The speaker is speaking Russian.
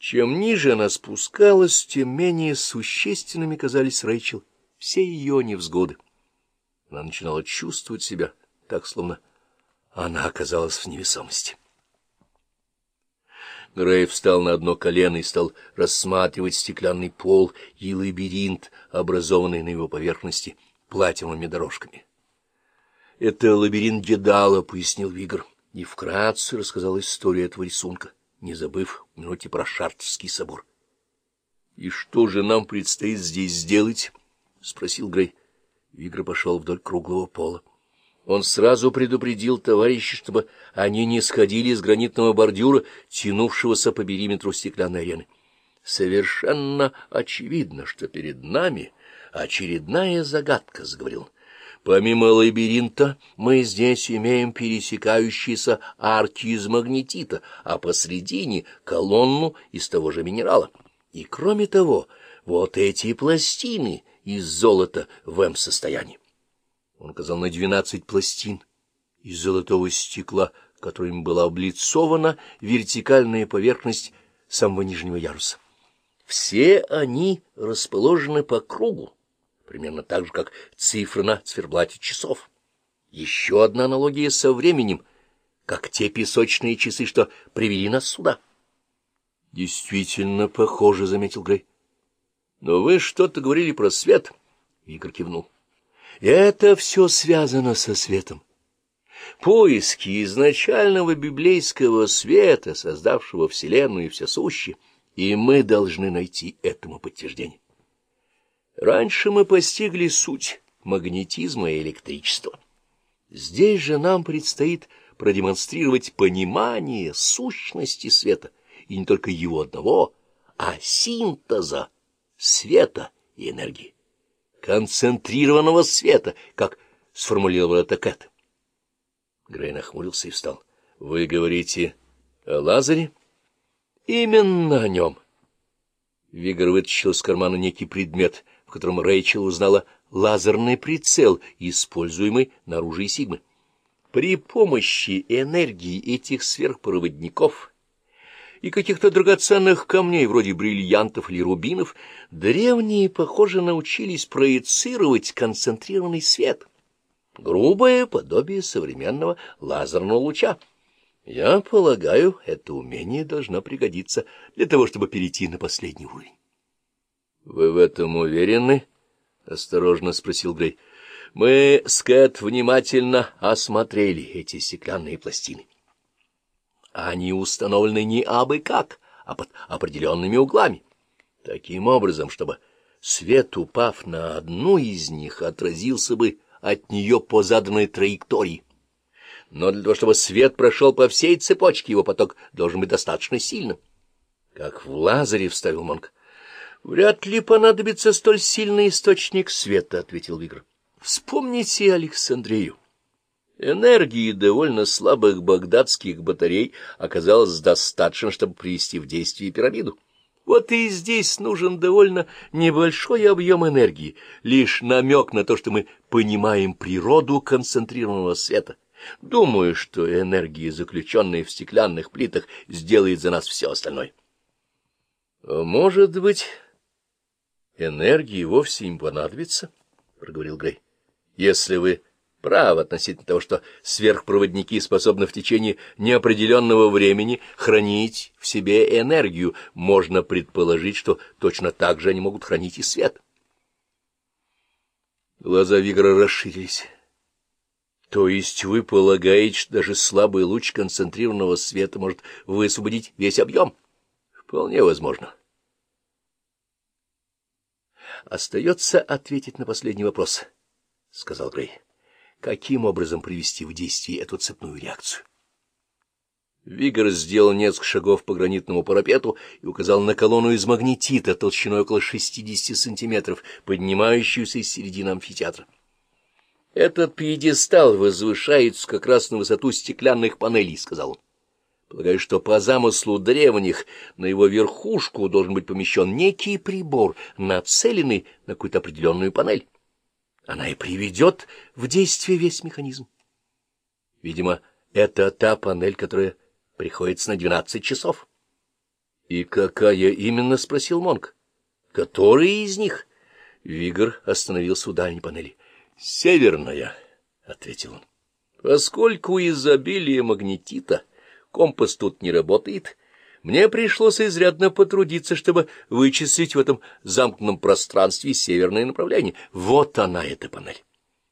Чем ниже она спускалась, тем менее существенными казались Рэйчел все ее невзгоды. Она начинала чувствовать себя так, словно она оказалась в невесомости. Грей встал на одно колено и стал рассматривать стеклянный пол и лабиринт, образованный на его поверхности платиновыми дорожками. — Это лабиринт Дедала, — пояснил Вигр, и вкратце рассказал историю этого рисунка не забыв упомянуть и про Шартовский собор. — И что же нам предстоит здесь сделать? — спросил Грей. Вигра пошел вдоль круглого пола. Он сразу предупредил товарищей, чтобы они не сходили с гранитного бордюра, тянувшегося по периметру стеклянной арены. Совершенно очевидно, что перед нами очередная загадка, — заговорил. Помимо лабиринта мы здесь имеем пересекающиеся арки из магнетита, а посредине — колонну из того же минерала. И кроме того, вот эти пластины из золота в М-состоянии. Он указал на двенадцать пластин из золотого стекла, которыми была облицована вертикальная поверхность самого нижнего яруса. Все они расположены по кругу примерно так же, как цифры на циферблате часов. Еще одна аналогия со временем, как те песочные часы, что привели нас сюда. — Действительно похоже, — заметил Грей. — Но вы что-то говорили про свет, — Игорь кивнул. — Это все связано со светом. Поиски изначального библейского света, создавшего Вселенную и все сущее, и мы должны найти этому подтверждение. Раньше мы постигли суть магнетизма и электричества. Здесь же нам предстоит продемонстрировать понимание сущности света, и не только его одного, а синтеза света и энергии, концентрированного света, как сформулировал это Кэт. Грей нахмурился и встал. — Вы говорите о Лазаре? — Именно о нем. Вигор вытащил из кармана некий предмет — в котором Рэйчел узнала лазерный прицел, используемый на оружии Сигмы. При помощи энергии этих сверхпроводников и каких-то драгоценных камней, вроде бриллиантов или рубинов, древние, похоже, научились проецировать концентрированный свет. Грубое подобие современного лазерного луча. Я полагаю, это умение должно пригодиться для того, чтобы перейти на последний уровень. — Вы в этом уверены? — осторожно спросил Грей. — Мы с Кэт внимательно осмотрели эти стеклянные пластины. Они установлены не абы как, а под определенными углами. Таким образом, чтобы свет, упав на одну из них, отразился бы от нее по заданной траектории. Но для того, чтобы свет прошел по всей цепочке, его поток должен быть достаточно сильным. — Как в лазере, — вставил Монк. — Вряд ли понадобится столь сильный источник света, — ответил Вигр. — Вспомните Александрию. Энергии довольно слабых багдадских батарей оказалось достаточно, чтобы привести в действие пирамиду. Вот и здесь нужен довольно небольшой объем энергии, лишь намек на то, что мы понимаем природу концентрированного света. Думаю, что энергия, заключенная в стеклянных плитах, сделает за нас все остальное. — Может быть... Энергии вовсе не понадобится, — проговорил Грей. — Если вы правы относительно того, что сверхпроводники способны в течение неопределенного времени хранить в себе энергию, можно предположить, что точно так же они могут хранить и свет. Глаза Вигра расширились. — То есть вы полагаете, что даже слабый луч концентрированного света может высвободить весь объем? — Вполне возможно. — Остается ответить на последний вопрос, — сказал Грей. Каким образом привести в действие эту цепную реакцию? Вигор сделал несколько шагов по гранитному парапету и указал на колонну из магнетита толщиной около 60 сантиметров, поднимающуюся из середины амфитеатра. «Этот пьедестал возвышается как раз на высоту стеклянных панелей», — сказал он. Полагаю, что по замыслу древних на его верхушку должен быть помещен некий прибор, нацеленный на какую-то определенную панель. Она и приведет в действие весь механизм. Видимо, это та панель, которая приходится на двенадцать часов. И какая именно? — спросил Монк. — Которые из них? Вигор остановился у дальней панели. — Северная, — ответил он. — Поскольку изобилие магнетита, компас тут не работает, мне пришлось изрядно потрудиться, чтобы вычислить в этом замкнутом пространстве северное направление. Вот она, эта панель.